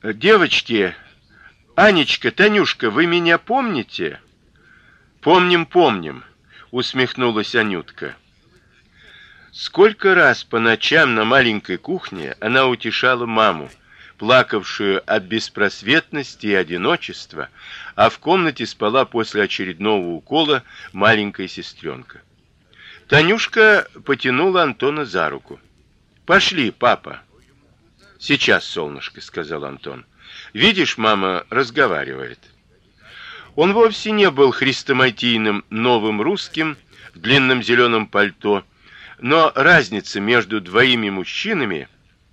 Девочки, Анечка, Танюшка, вы меня помните? Помним, помним, усмехнулась Анютка. Сколько раз по ночам на маленькой кухне она утешала маму, плакавшую от беспросветности и одиночества, а в комнате спала после очередного укола маленькая сестренка. Танюшка потянула Антона за руку. Пошли, папа. Сейчас, солнышко, сказал Антон. Видишь, мама разговаривает. Он вовсе не был хрестоматийным новым русским в длинном зеленом пальто, но разница между двоими мужчинами,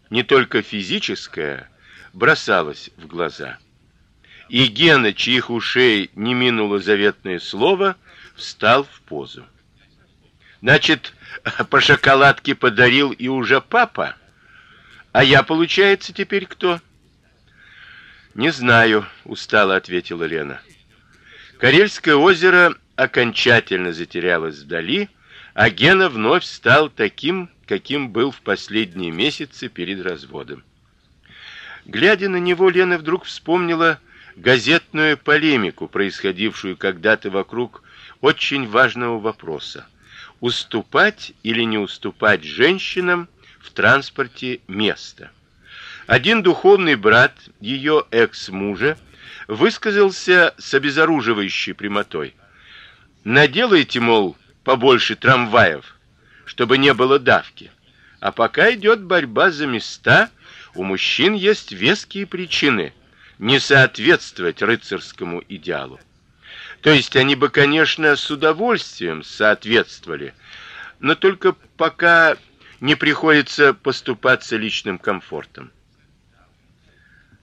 не только физическая, бросалась в глаза. И Гена, чьих ушей не минуло заветное слово, встал в позу. Значит, по шоколадке подарил и уже папа. А я, получается, теперь кто? Не знаю, устало ответила Лена. Карельское озеро окончательно затерялось вдали, а Гена вновь стал таким, каким был в последние месяцы перед разводом. Глядя на него, Лена вдруг вспомнила газетную полемику, происходившую когда-то вокруг очень важного вопроса: уступать или не уступать женщинам в транспорте место. Один духовный брат ее экс-мужа высказался с обезоруживающей прямотой. Наделайте, мол, побольше трамваев, чтобы не было давки. А пока идет борьба за места, у мужчин есть веские причины не соответствовать рыцарскому идеалу. То есть они бы, конечно, с удовольствием соответствовали, но только пока не приходится поступаться личным комфортом.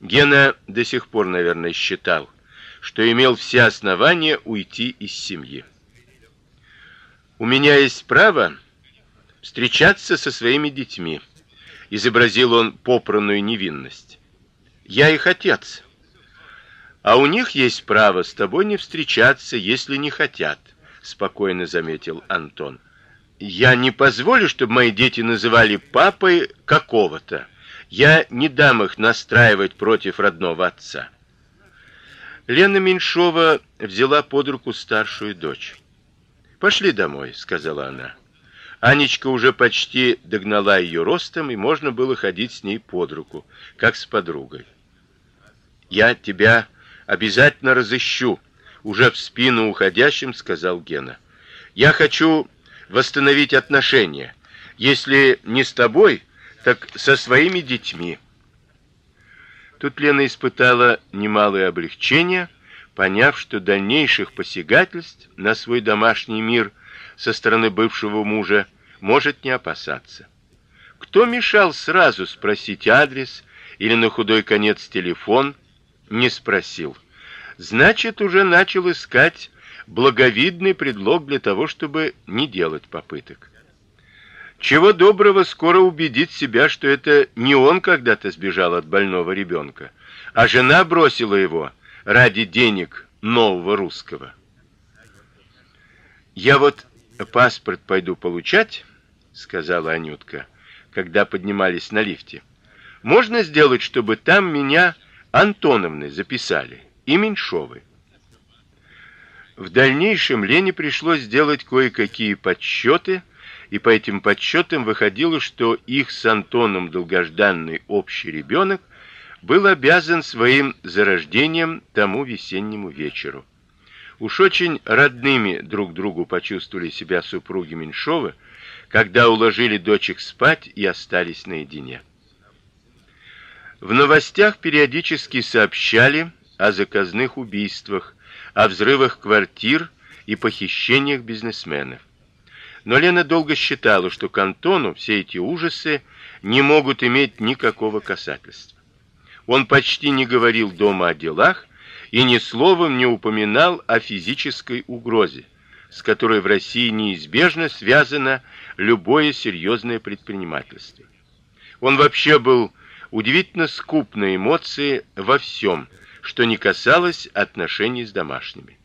Гена до сих пор, наверное, считал, что имел все основания уйти из семьи. У меня есть право встречаться со своими детьми, изобразил он попранную невинность. Я их отец. А у них есть право с тобой не встречаться, если не хотят, спокойно заметил Антон. Я не позволю, чтобы мои дети называли папой какого-то. Я не дам их настраивать против родного отца. Лена Меньшова взяла под руку старшую дочь. Пошли домой, сказала она. Анечка уже почти догнала ее ростом, и можно было ходить с ней под руку, как с подругой. Я тебя обязательно разыщу, уже в спину уходящим сказал Гена. Я хочу восстановить отношения, если не с тобой, так со своими детьми. Тут Лена испытала немалое облегчение, поняв, что дальнейших посягательств на свой домашний мир со стороны бывшего мужа может не опасаться. Кто мешал сразу спросить адрес или на худой конец телефон? Не спросил. Значит, уже начал искать благовидный предлог для того, чтобы не делать попыток. Чего доброго скоро убедит себя, что это не он когда-то сбежал от больного ребенка, а жена бросила его ради денег нового русского. Я вот паспорт пойду получать, сказала Анютка, когда поднимались на лифте. Можно сделать, чтобы там меня Антоновны записали и Меньшовой. В дальнейшем Лене пришлось сделать кое-какие подсчеты, и по этим подсчетам выходило, что их с Антоном долгожданный общий ребенок был обязан своим зарождением тому весеннему вечеру. Уж очень родными друг другу почувствовали себя супруги Меньшовы, когда уложили дочек спать и остались наедине. В новостях периодически сообщали о заказных убийствах, о взрывах квартир и похищениях бизнесменов. Но Лена долго считала, что к Антону все эти ужасы не могут иметь никакого касательства. Он почти не говорил дома о делах и ни словом не упоминал о физической угрозе, с которой в России неизбежно связано любое серьезное предпринимательство. Он вообще был удивительно скуп на эмоции во всем, что не касалось отношений с домашними.